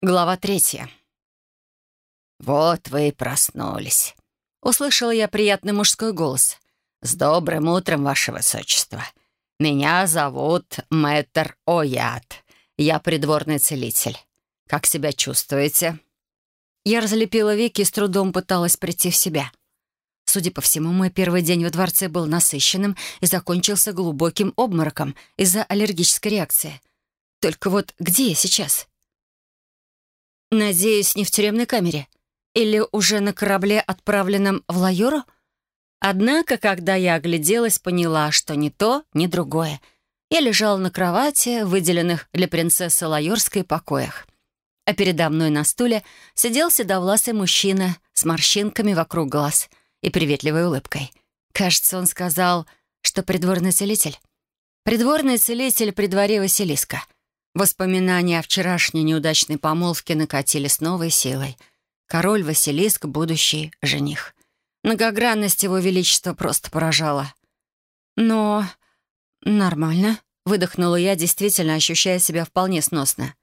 Глава третья. «Вот вы и проснулись», — услышала я приятный мужской голос. «С добрым утром, ваше высочество. Меня зовут Мэтр Оят. Я придворный целитель. Как себя чувствуете?» Я разлепила веки и с трудом пыталась прийти в себя. Судя по всему, мой первый день во дворце был насыщенным и закончился глубоким обмороком из-за аллергической реакции. Только вот где я сейчас? Надеюсь, не в тюремной камере. Или уже на корабле, отправленном в Лайору? Однако, когда я огляделась, поняла, что ни то, ни другое. Я лежала на кровати, выделенных для принцессы Лайорской покоях. А передо мной на стуле сидел седовласый мужчина с морщинками вокруг глаз и приветливой улыбкой. Кажется, он сказал, что придворный целитель. Придворный целитель при дворе Василиска — Воспоминания о вчерашней неудачной помолвке накатили с новой силой. Король Василиск — будущий жених. Многогранность его величества просто поражала. «Но... нормально», — выдохнула я, действительно ощущая себя вполне сносно.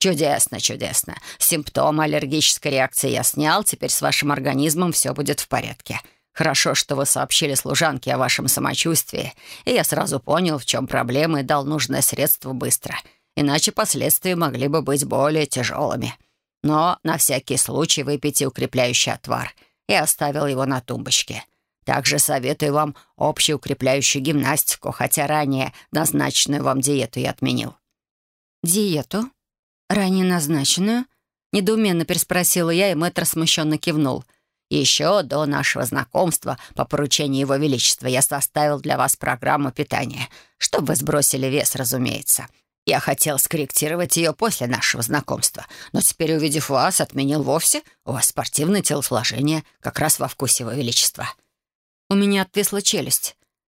«Чудесно, чудесно. Симптомы аллергической реакции я снял, теперь с вашим организмом все будет в порядке. Хорошо, что вы сообщили служанке о вашем самочувствии, и я сразу понял, в чем проблема и дал нужное средство быстро иначе последствия могли бы быть более тяжелыми. Но на всякий случай выпейте укрепляющий отвар. Я оставил его на тумбочке. Также советую вам общеукрепляющую гимнастику, хотя ранее назначенную вам диету я отменил». «Диету? Ранее назначенную?» Недоуменно переспросила я, и мэтр смущенно кивнул. «Еще до нашего знакомства по поручению Его Величества я составил для вас программу питания, чтобы вы сбросили вес, разумеется. Я хотел скорректировать ее после нашего знакомства, но теперь, увидев вас, отменил вовсе. У вас спортивное телосложение, как раз во вкусе его величества». У меня отвисла челюсть.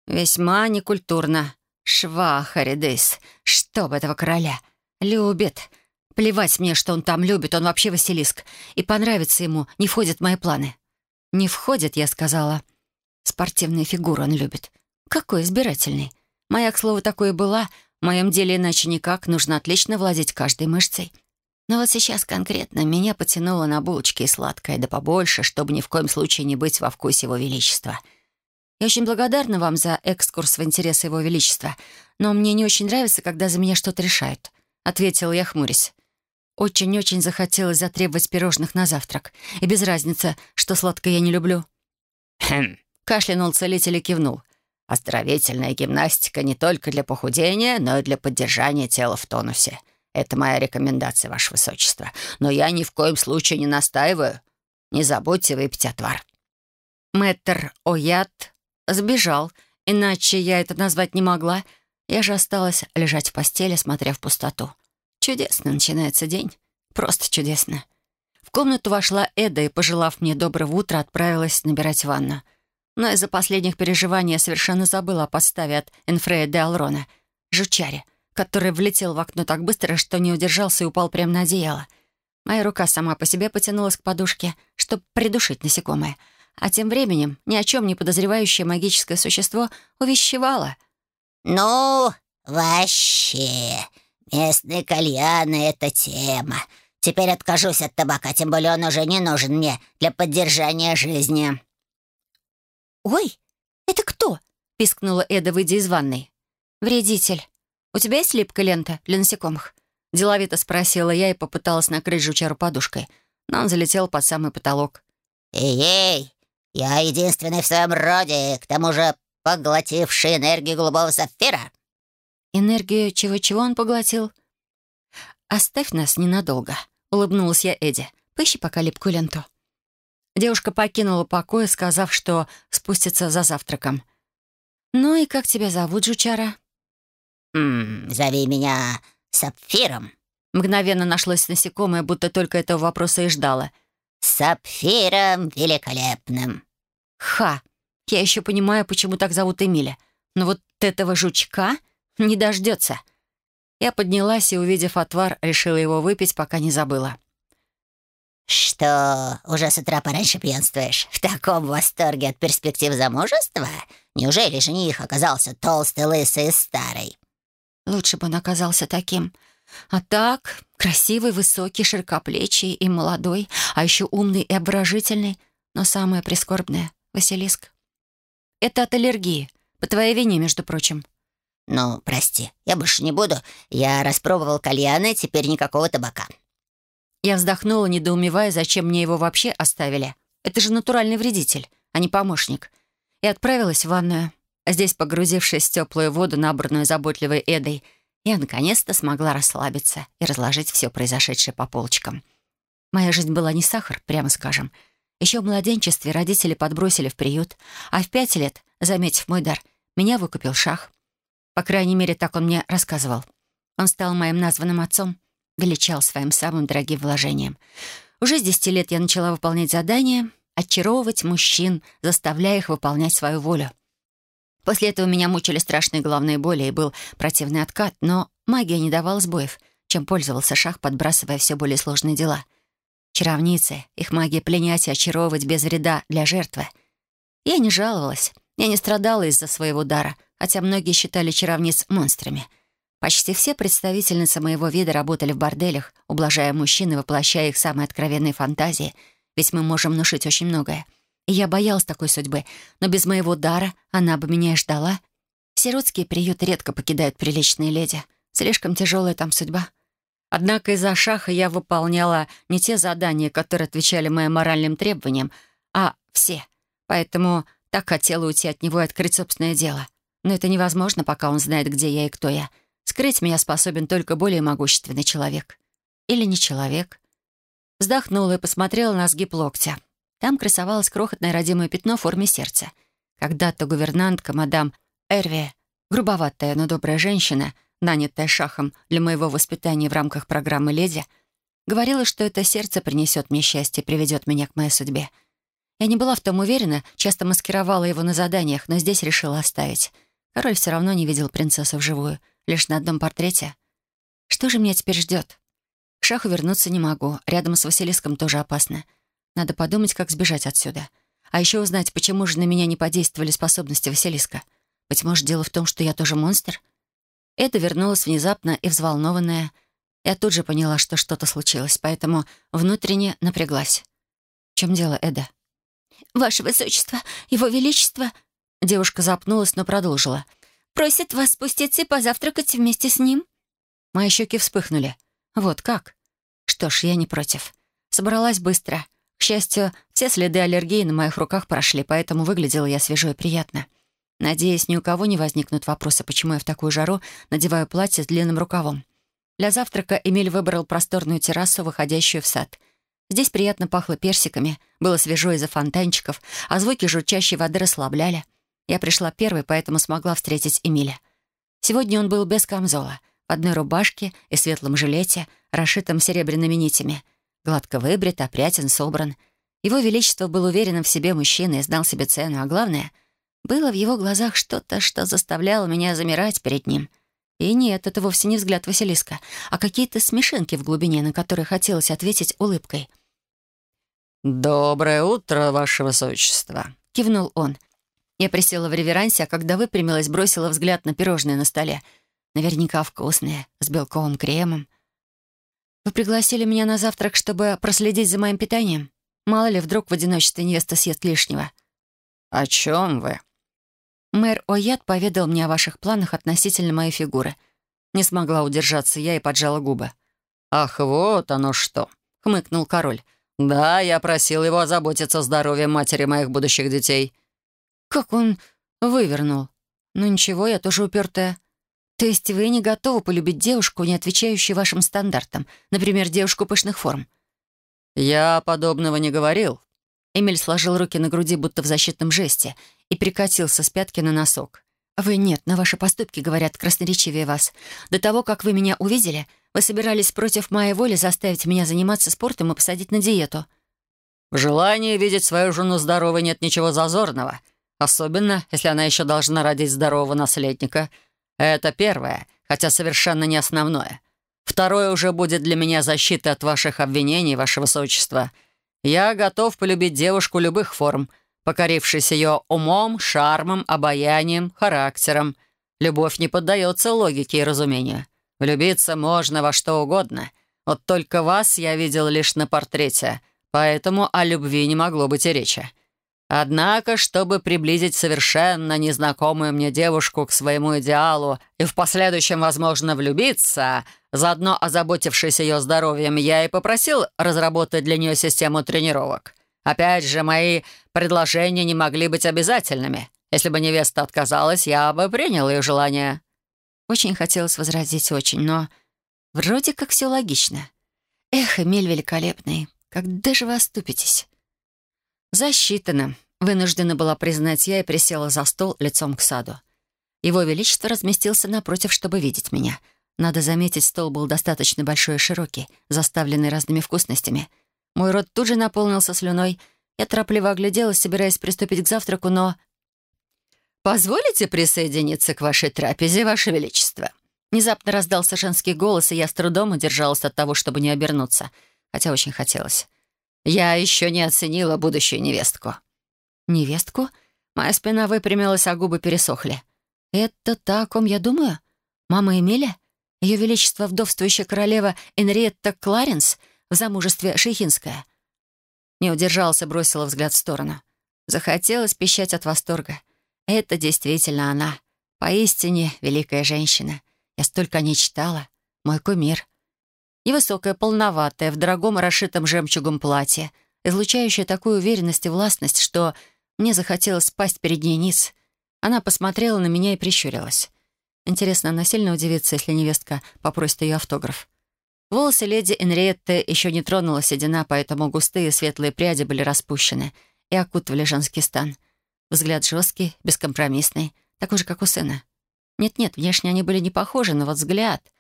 Весьма некультурно. Швахаридыс, чтоб этого короля. Любит. Плевать мне, что он там любит, он вообще Василиск. И понравится ему, не входит в мои планы. «Не входит», — я сказала. Спортивные фигуры он любит. Какой избирательный. Моя, к слову, такое была, в моем деле иначе никак, нужно отлично владеть каждой мышцей. Но вот сейчас конкретно меня потянуло на булочки и сладкое, да побольше, чтобы ни в коем случае не быть во вкусе Его Величества. Я очень благодарна вам за экскурс в интересы Его Величества, но мне не очень нравится, когда за меня что-то решают», — ответила я, хмурясь. Очень-очень захотелось затребовать пирожных на завтрак. И без разницы, что сладкое я не люблю. «Хм», — кашлянул целитель и кивнул. Оздоровительная гимнастика не только для похудения, но и для поддержания тела в тонусе. Это моя рекомендация, Ваше Высочество. Но я ни в коем случае не настаиваю. Не забудьте выпить отвар». Мэтр Оят сбежал, иначе я это назвать не могла. Я же осталась лежать в постели, смотря в пустоту. Чудесно начинается день. Просто чудесно. В комнату вошла Эда и, пожелав мне доброго утра, отправилась набирать ванну. Но из-за последних переживаний я совершенно забыла о подставе от Энфрея де Алрона, жучаре, который влетел в окно так быстро, что не удержался и упал прямо на одеяло. Моя рука сама по себе потянулась к подушке, чтобы придушить насекомое. А тем временем ни о чем не подозревающее магическое существо увещевало. «Ну, вообще, местные кальяны — это тема. Теперь откажусь от табака, тем более он уже не нужен мне для поддержания жизни». «Ой, это кто?» — пискнула Эда, выйдя из ванной. «Вредитель. У тебя есть липкая лента для насекомых?» Деловито спросила я и попыталась накрыть жучару подушкой, но он залетел под самый потолок. «Эй-эй, я единственный в своем роде, к тому же поглотивший энергию голубого сапфира». «Энергию чего-чего он поглотил?» «Оставь нас ненадолго», — улыбнулась я Эдди. «Поищи пока липкую ленту». Девушка покинула покой, сказав, что спустится за завтраком. «Ну и как тебя зовут, жучара?» «М -м, «Зови меня Сапфиром». Мгновенно нашлось насекомое, будто только этого вопроса и ждала. «Сапфиром великолепным». «Ха! Я еще понимаю, почему так зовут Эмиля. Но вот этого жучка не дождется». Я поднялась и, увидев отвар, решила его выпить, пока не забыла. «Что, уже с утра пораньше пьянствуешь? В таком восторге от перспектив замужества? Неужели жених оказался толстый, лысый и старый?» «Лучше бы он оказался таким. А так, красивый, высокий, широкоплечий и молодой, а еще умный и обворожительный. Но самое прискорбное — Василиск. Это от аллергии. По твоей вине, между прочим. «Ну, прости, я больше не буду. Я распробовал кальяны, теперь никакого табака». Я вздохнула, недоумевая, зачем мне его вообще оставили. Это же натуральный вредитель, а не помощник. И отправилась в ванную. Здесь, погрузившись в теплую воду, набранную заботливой Эдой, я наконец-то смогла расслабиться и разложить все произошедшее по полочкам. Моя жизнь была не сахар, прямо скажем. Еще в младенчестве родители подбросили в приют, а в пять лет, заметив мой дар, меня выкупил шах. По крайней мере, так он мне рассказывал. Он стал моим названным отцом, величал своим самым дорогим вложением. Уже с десяти лет я начала выполнять задания, очаровывать мужчин, заставляя их выполнять свою волю. После этого меня мучили страшные головные боли и был противный откат, но магия не давала сбоев, чем пользовался шах, подбрасывая все более сложные дела. Чаровницы, их магия пленять и очаровывать без вреда для жертвы. Я не жаловалась, я не страдала из-за своего дара, хотя многие считали чаровниц монстрами. Почти все представительницы моего вида работали в борделях, ублажая мужчин и воплощая их самые откровенные фантазии, ведь мы можем внушить очень многое — и я боялась такой судьбы, но без моего дара она бы меня и ждала. Сиротские приюты редко покидают приличные леди. Слишком тяжелая там судьба. Однако из-за шаха я выполняла не те задания, которые отвечали моим моральным требованиям, а все. Поэтому так хотела уйти от него и открыть собственное дело. Но это невозможно, пока он знает, где я и кто я. Скрыть меня способен только более могущественный человек. Или не человек. Вздохнула и посмотрела на сгиб локтя. Там красовалось крохотное родимое пятно в форме сердца. Когда-то гувернантка мадам Эрви, грубоватая, но добрая женщина, нанятая шахом для моего воспитания в рамках программы «Леди», говорила, что это сердце принесет мне счастье и приведет меня к моей судьбе. Я не была в том уверена, часто маскировала его на заданиях, но здесь решила оставить. Король все равно не видел принцессу вживую, лишь на одном портрете. Что же меня теперь ждет? К шаху вернуться не могу, рядом с Василиском тоже опасно. Надо подумать, как сбежать отсюда. А еще узнать, почему же на меня не подействовали способности Василиска. Быть может, дело в том, что я тоже монстр? Эда вернулась внезапно и взволнованная. Я тут же поняла, что что-то случилось, поэтому внутренне напряглась. В чем дело, Эда? «Ваше Высочество, Его Величество...» Девушка запнулась, но продолжила. «Просит вас спуститься и позавтракать вместе с ним». Мои щеки вспыхнули. «Вот как?» Что ж, я не против. Собралась быстро. К счастью, все следы аллергии на моих руках прошли, поэтому выглядела я свежо и приятно. Надеюсь, ни у кого не возникнут вопросы, почему я в такую жару надеваю платье с длинным рукавом. Для завтрака Эмиль выбрал просторную террасу, выходящую в сад. Здесь приятно пахло персиками, было свежо из-за фонтанчиков, а звуки журчащей воды расслабляли. Я пришла первой, поэтому смогла встретить Эмиля. Сегодня он был без камзола, в одной рубашке и светлом жилете, расшитом серебряными нитями — Гладко выбрит, опрятен, собран. Его Величество был уверенным в себе мужчиной и знал себе цену, а главное, было в его глазах что-то, что заставляло меня замирать перед ним. И нет, это вовсе не взгляд Василиска, а какие-то смешинки в глубине, на которые хотелось ответить улыбкой. «Доброе утро, Ваше Высочество», — кивнул он. Я присела в реверансе, а когда выпрямилась, бросила взгляд на пирожные на столе. Наверняка вкусные, с белковым кремом. «Вы пригласили меня на завтрак, чтобы проследить за моим питанием? Мало ли, вдруг в одиночестве невеста съест лишнего». «О чем вы?» Мэр Оят поведал мне о ваших планах относительно моей фигуры. Не смогла удержаться я и поджала губы. «Ах, вот оно что!» — хмыкнул король. «Да, я просил его озаботиться здоровьем матери моих будущих детей». «Как он вывернул? Ну ничего, я тоже упертая. То есть вы не готовы полюбить девушку, не отвечающую вашим стандартам, например, девушку пышных форм? Я подобного не говорил. Эмиль сложил руки на груди, будто в защитном жесте, и прикатился с пятки на носок. «Вы нет, но ваши поступки говорят красноречивее вас. До того, как вы меня увидели, вы собирались против моей воли заставить меня заниматься спортом и посадить на диету». «В желании видеть свою жену здоровой нет ничего зазорного, особенно, если она еще должна родить здорового наследника», это первое, хотя совершенно не основное. Второе уже будет для меня защита от ваших обвинений, ваше высочество. Я готов полюбить девушку любых форм, покорившись ее умом, шармом, обаянием, характером. Любовь не поддается логике и разумению. Влюбиться можно во что угодно. Вот только вас я видел лишь на портрете, поэтому о любви не могло быть и речи. Однако, чтобы приблизить совершенно незнакомую мне девушку к своему идеалу и в последующем, возможно, влюбиться, заодно озаботившись ее здоровьем, я и попросил разработать для нее систему тренировок. Опять же, мои предложения не могли быть обязательными. Если бы невеста отказалась, я бы принял ее желание. Очень хотелось возразить очень, но вроде как все логично. Эх, Эмиль великолепный, когда же вы оступитесь? Засчитано. Вынуждена была признать я и присела за стол лицом к саду. Его Величество разместился напротив, чтобы видеть меня. Надо заметить, стол был достаточно большой и широкий, заставленный разными вкусностями. Мой рот тут же наполнился слюной. Я торопливо огляделась, собираясь приступить к завтраку, но... «Позволите присоединиться к вашей трапезе, Ваше Величество?» Внезапно раздался женский голос, и я с трудом удержалась от того, чтобы не обернуться, хотя очень хотелось. «Я еще не оценила будущую невестку». «Невестку?» Моя спина выпрямилась, а губы пересохли. «Это та, о ком я думаю? Мама Эмиля? Ее Величество вдовствующая королева Энриетта Кларенс в замужестве Шейхинская?» Не удержался, бросила взгляд в сторону. Захотелось пищать от восторга. Это действительно она. Поистине великая женщина. Я столько о ней читала. Мой кумир. Невысокая, полноватая, в дорогом расшитом жемчугом платье, излучающая такую уверенность и властность, что мне захотелось спасть перед ней низ. Она посмотрела на меня и прищурилась. Интересно, она сильно удивится, если невестка попросит ее автограф. Волосы леди Энриетты еще не тронула седина, поэтому густые светлые пряди были распущены и окутывали женский стан — Взгляд жесткий, бескомпромиссный, такой же, как у сына. Нет-нет, внешне они были не похожи, но вот взгляд...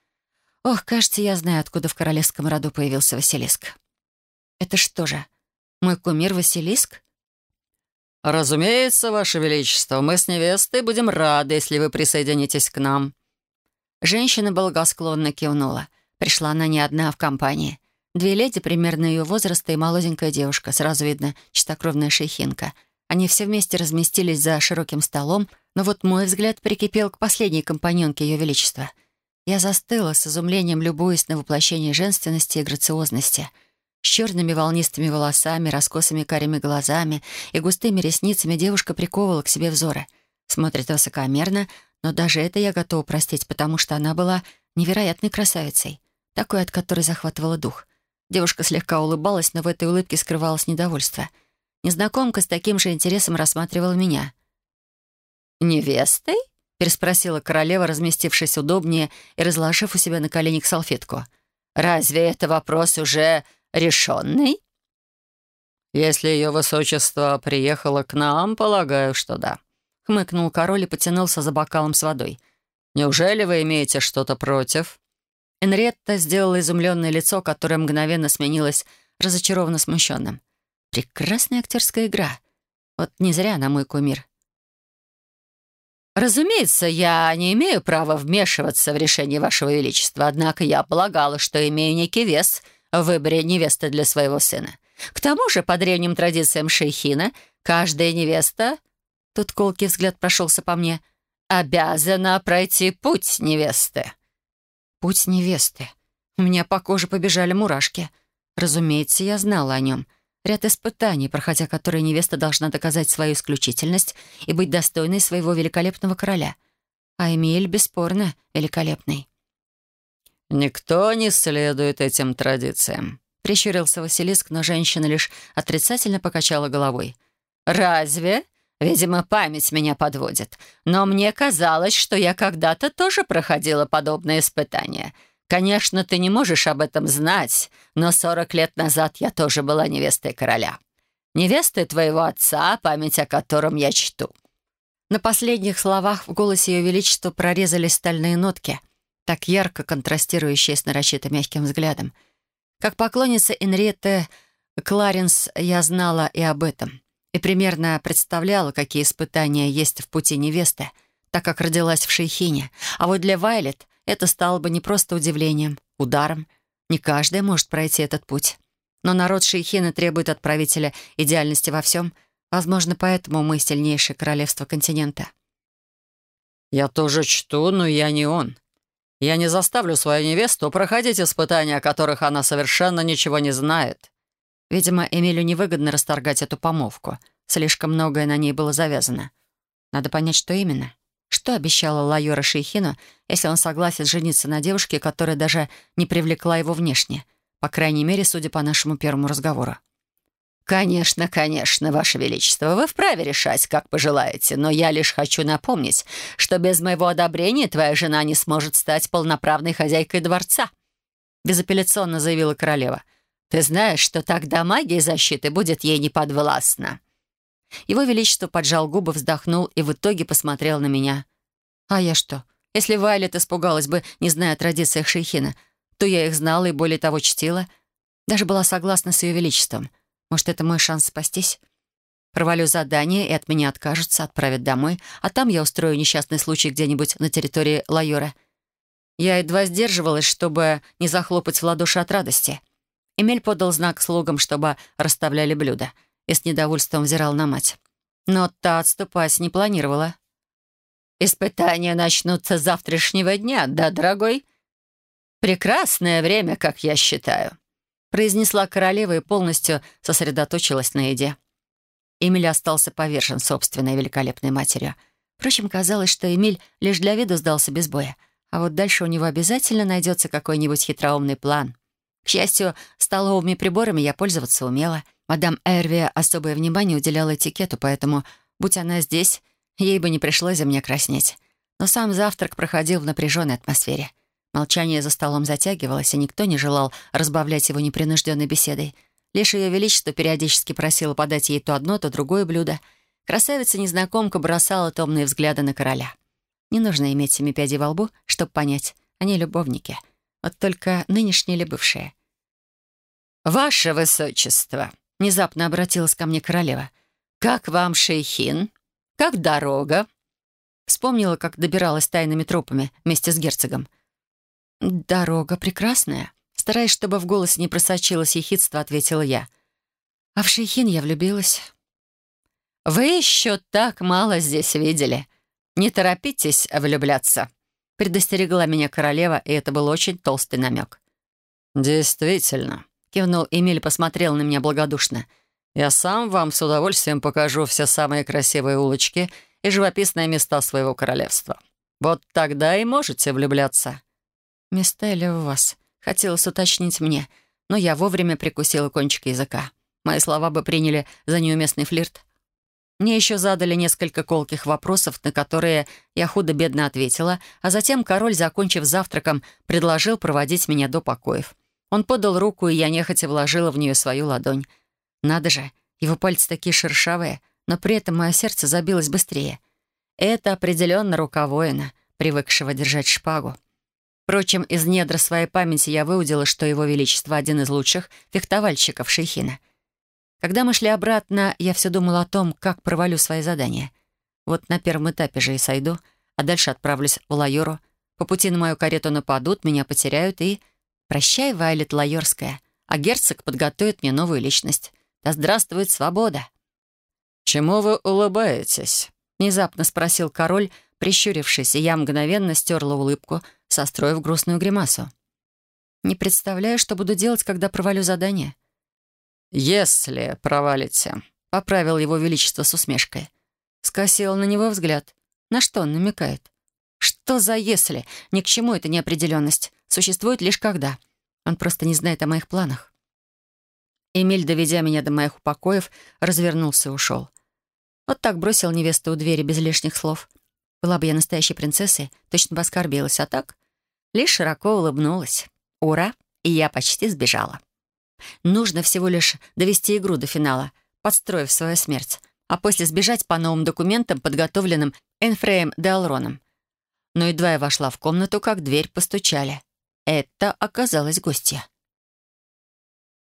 Ох, кажется, я знаю, откуда в королевском роду появился Василиск. Это что же, мой кумир Василиск? «Разумеется, Ваше Величество, мы с невестой будем рады, если вы присоединитесь к нам». Женщина благосклонно кивнула. Пришла она не одна, а в компании. Две леди примерно ее возраста и молоденькая девушка, сразу видно, чистокровная шейхинка — они все вместе разместились за широким столом, но вот мой взгляд прикипел к последней компаньонке Ее Величества. Я застыла с изумлением, любуясь на воплощение женственности и грациозности. С черными волнистыми волосами, раскосыми карими глазами и густыми ресницами девушка приковывала к себе взоры. Смотрит высокомерно, но даже это я готова простить, потому что она была невероятной красавицей, такой, от которой захватывала дух. Девушка слегка улыбалась, но в этой улыбке скрывалось недовольство — Незнакомка с таким же интересом рассматривала меня. «Невестой?» — переспросила королева, разместившись удобнее и разложив у себя на коленях салфетку. «Разве это вопрос уже решенный?» «Если ее высочество приехало к нам, полагаю, что да», — хмыкнул король и потянулся за бокалом с водой. «Неужели вы имеете что-то против?» Энриетта сделала изумленное лицо, которое мгновенно сменилось разочарованно смущенным. Прекрасная актерская игра. Вот не зря она мой кумир. «Разумеется, я не имею права вмешиваться в решение Вашего Величества, однако я полагала, что имею некий вес в выборе невесты для своего сына. К тому же, по древним традициям шейхина, каждая невеста...» Тут колкий взгляд прошелся по мне. «Обязана пройти путь невесты». «Путь невесты?» У меня по коже побежали мурашки. Разумеется, я знала о нем — Ряд испытаний, проходя которые невеста должна доказать свою исключительность и быть достойной своего великолепного короля. А Эмиль, бесспорно, великолепный. «Никто не следует этим традициям», — прищурился Василиск, но женщина лишь отрицательно покачала головой. «Разве? Видимо, память меня подводит. Но мне казалось, что я когда-то тоже проходила подобные испытания». Конечно, ты не можешь об этом знать, но сорок лет назад я тоже была невестой короля. Невестой твоего отца, память о котором я чту». На последних словах в голосе Ее Величества прорезались стальные нотки, так ярко контрастирующие с нарочито мягким взглядом. Как поклонница Энриетты Кларенс я знала и об этом, и примерно представляла, какие испытания есть в пути невесты, так как родилась в Шейхине. А вот для Вайлет это стало бы не просто удивлением, ударом. Не каждый может пройти этот путь. Но народ Шейхина требует от правителя идеальности во всем. Возможно, поэтому мы сильнейшее королевство континента. «Я тоже чту, но я не он. Я не заставлю свою невесту проходить испытания, о которых она совершенно ничего не знает». Видимо, Эмилю невыгодно расторгать эту помолвку. Слишком многое на ней было завязано. Надо понять, что именно. Что обещала Лайора Шейхину, если он согласен жениться на девушке, которая даже не привлекла его внешне? По крайней мере, судя по нашему первому разговору. «Конечно, конечно, Ваше Величество, вы вправе решать, как пожелаете, но я лишь хочу напомнить, что без моего одобрения твоя жена не сможет стать полноправной хозяйкой дворца», безапелляционно заявила королева. «Ты знаешь, что тогда магия защиты будет ей неподвластна». Его Величество поджал губы, вздохнул и в итоге посмотрел на меня. «А я что? Если Вайлет испугалась бы, не зная о традициях Шейхина, то я их знала и более того чтила. Даже была согласна с Ее Величеством». Может, это мой шанс спастись? Провалю задание, и от меня откажутся, отправят домой, а там я устрою несчастный случай где-нибудь на территории Лайора. Я едва сдерживалась, чтобы не захлопать в ладоши от радости. Эмиль подал знак слугам, чтобы расставляли блюда, и с недовольством взирал на мать. Но та отступать не планировала. «Испытания начнутся завтрашнего дня, да, дорогой?» «Прекрасное время, как я считаю», произнесла королева и полностью сосредоточилась на еде. Эмиль остался повержен собственной великолепной матерью. Впрочем, казалось, что Эмиль лишь для виду сдался без боя, а вот дальше у него обязательно найдется какой-нибудь хитроумный план. К счастью, столовыми приборами я пользоваться умела. Мадам Эрви особое внимание уделяла этикету, поэтому, будь она здесь, ей бы не пришлось за меня краснеть. Но сам завтрак проходил в напряженной атмосфере — Молчание за столом затягивалось, и никто не желал разбавлять его непринужденной беседой. Лишь ее величество периодически просило подать ей то одно, то другое блюдо. Красавица-незнакомка бросала томные взгляды на короля. Не нужно иметь семи пядей во лбу, чтобы понять, они любовники. Вот только нынешние или бывшие. «Ваше высочество!» — внезапно обратилась ко мне королева. «Как вам, шейхин? Как дорога?» Вспомнила, как добиралась тайными тропами вместе с герцогом. «Дорога прекрасная», — стараясь, чтобы в голосе не просочилось ехидство, ответила я. «А в Шейхин я влюбилась». «Вы еще так мало здесь видели. Не торопитесь влюбляться», — предостерегла меня королева, и это был очень толстый намек. «Действительно», — кивнул Эмиль посмотрел на меня благодушно. «Я сам вам с удовольствием покажу все самые красивые улочки и живописные места своего королевства. Вот тогда и можете влюбляться». «Места ли у вас?» — хотелось уточнить мне, но я вовремя прикусила кончик языка. Мои слова бы приняли за неуместный флирт. Мне еще задали несколько колких вопросов, на которые я худо-бедно ответила, а затем король, закончив завтраком, предложил проводить меня до покоев. Он подал руку, и я нехотя вложила в нее свою ладонь. Надо же, его пальцы такие шершавые, но при этом мое сердце забилось быстрее. Это определенно рука воина, привыкшего держать шпагу. Впрочем, из недр своей памяти я выудила, что его величество — один из лучших фехтовальщиков Шейхина. Когда мы шли обратно, я все думала о том, как провалю свои задания. Вот на первом этапе же и сойду, а дальше отправлюсь в Лайору. По пути на мою карету нападут, меня потеряют и... Прощай, Вайлет Лайорская, а герцог подготовит мне новую личность. Да здравствует свобода! «Чему вы улыбаетесь?» — внезапно спросил король, прищурившись, и я мгновенно стерла улыбку — состроив грустную гримасу. «Не представляю, что буду делать, когда провалю задание». «Если провалите», — поправил его величество с усмешкой. Скосил на него взгляд. На что он намекает? «Что за «если»? Ни к чему эта неопределенность. Существует лишь когда. Он просто не знает о моих планах». Эмиль, доведя меня до моих упокоев, развернулся и ушел. Вот так бросил невесту у двери без лишних слов. Была бы я настоящей принцессой, точно бы оскорбилась, а так лишь широко улыбнулась. Ура! И я почти сбежала. Нужно всего лишь довести игру до финала, подстроив свою смерть, а после сбежать по новым документам, подготовленным Энфреем де Алроном. Но едва я вошла в комнату, как дверь постучали. Это оказалась гостья.